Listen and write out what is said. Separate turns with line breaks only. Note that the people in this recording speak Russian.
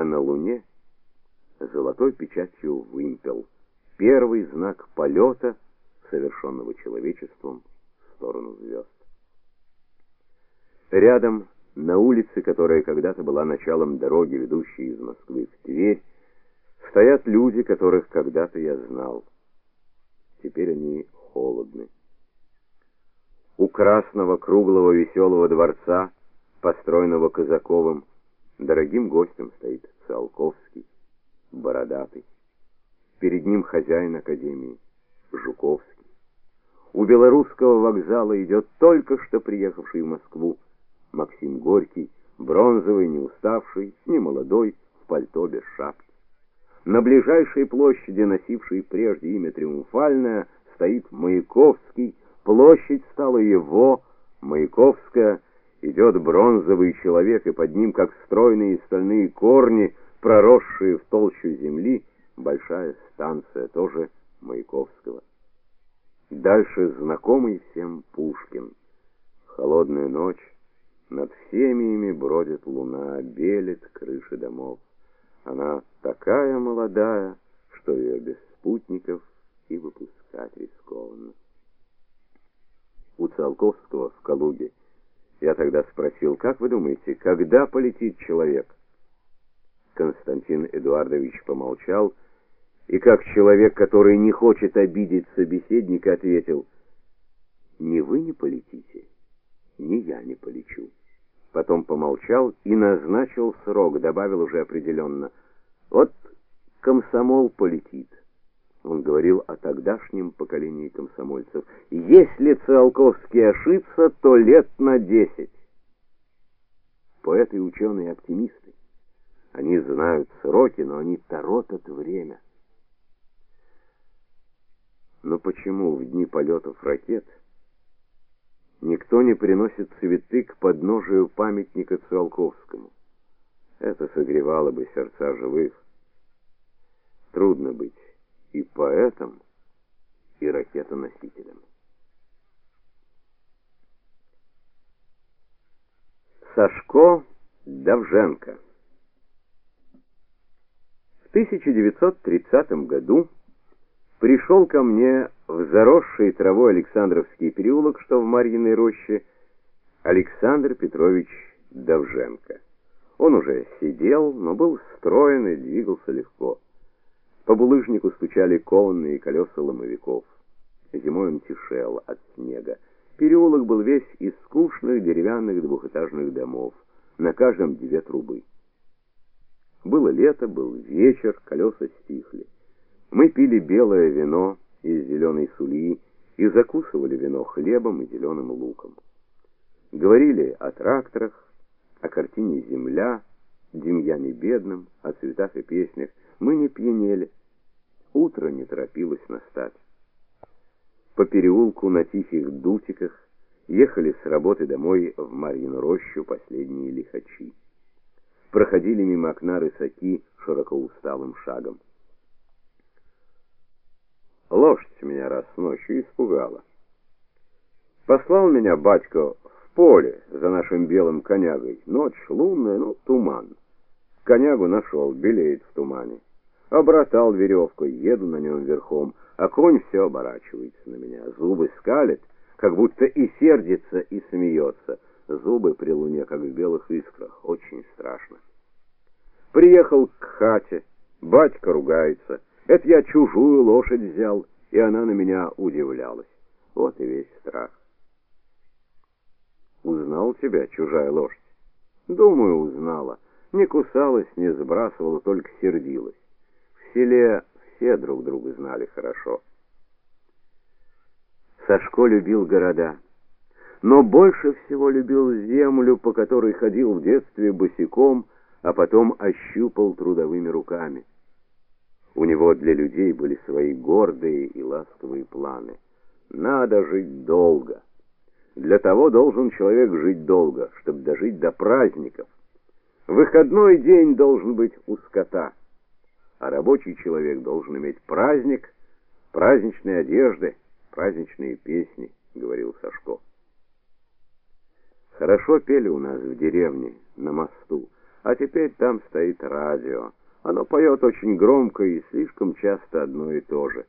а на луне золотой печатью вымпел, первый знак полета, совершенного человечеством в сторону звезд. Рядом, на улице, которая когда-то была началом дороги, ведущей из Москвы в Тверь, стоят люди, которых когда-то я знал. Теперь они холодны. У красного круглого веселого дворца, построенного Казаковым, дорогим гостем стоит Циолковский, бородатый. Перед ним хозяин академии, Жуковский. У белорусского вокзала идет только что приехавший в Москву Максим Горький, бронзовый, не уставший, не молодой, в пальто без шапки. На ближайшей площади, носившей прежде имя Триумфальное, стоит Маяковский. Площадь стала его, Маяковская. Идет бронзовый человек, и под ним, как стройные стальные корни, проросшие в толщу земли, большая станция, тоже Маяковского. Дальше знакомый всем Пушкин. Холодная ночь, над всеми ими бродит луна, белит крыши домов. Она такая молодая, что ее без спутников и выпускать рискованно. У Циолковского в Калуге я тогда спросил, как вы думаете, когда полетит человек? Константин Эдуардович помолчал и как человек, который не хочет обидеть собеседника, ответил: "Не вы не полетите, ни я не полечу" потом помолчал и назначил срок, добавил уже определенно. Вот комсомол полетит. Он говорил о тогдашнем поколении комсомольцев. Если Циолковский ошибся, то лет на десять. Поэты и ученые оптимисты. Они знают сроки, но они торопят время. Но почему в дни полетов ракет никто не приносит цветы к подножию памятника Циолковскому. Это согревало бы сердца живых. Трудно быть и поэтом, и ракетоносителем. Сашко Давженко В 1930 году пришел ко мне в заросший травой Александровский переулок, что в Марьиной роще, Александр Петрович Давженко. Он уже сидел, но был строен и двигался легко. По булыжнику стучали кованные колеса ломовиков. Зимой он тишел от снега. Переулок был весь из скучных деревянных двухэтажных домов, на каждом две трубы. Было лето, был вечер, колеса стихли. Мы пили белое вино из зеленой сулии и закусывали вино хлебом и зеленым луком. Говорили о тракторах, о картине «Земля», Демьяне бедном, о цветах и песнях. Мы не пьянели. Утро не торопилось настать. По переулку на тихих дутиках ехали с работы домой в Марьину рощу последние лихачи. Проходили мимо окна рысаки широко усталым шагом. Лошадь меня раз ночью испугала. Послал меня батько в поле за нашим белым конягой. Ночь лунная, ну, туман. Конягу нашел, белеет в тумане. Обратал веревкой, еду на нем верхом, а конь все оборачивается на меня, зубы скалит, как будто и сердится, и смеется. Зубы при луне, как в белых искрах, очень страшно. Приехал к хате, батька ругается, это я чужую лошадь взял, и она на меня удивлялась. Вот и весь страх. Узнал тебя чужая лошадь? Думаю, узнала. Не кусалась, не сбрасывала, только сердилась. В селе все друг друга знали хорошо. Сашко любил города, но больше всего любил землю, по которой ходил в детстве босиком, а потом ощупал трудовыми руками. У него для людей были свои гордые и ласковые планы. Надо жить долго. Для того должен человек жить долго, чтобы дожить до праздников. Выходной день должен быть у скота, а рабочий человек должен иметь праздник, праздничные одежды, праздничные песни, говорил Сашко. Хорошо пели у нас в деревне, на мосту. А теперь там стоит радио. Оно поет очень громко и слишком часто одно и то же.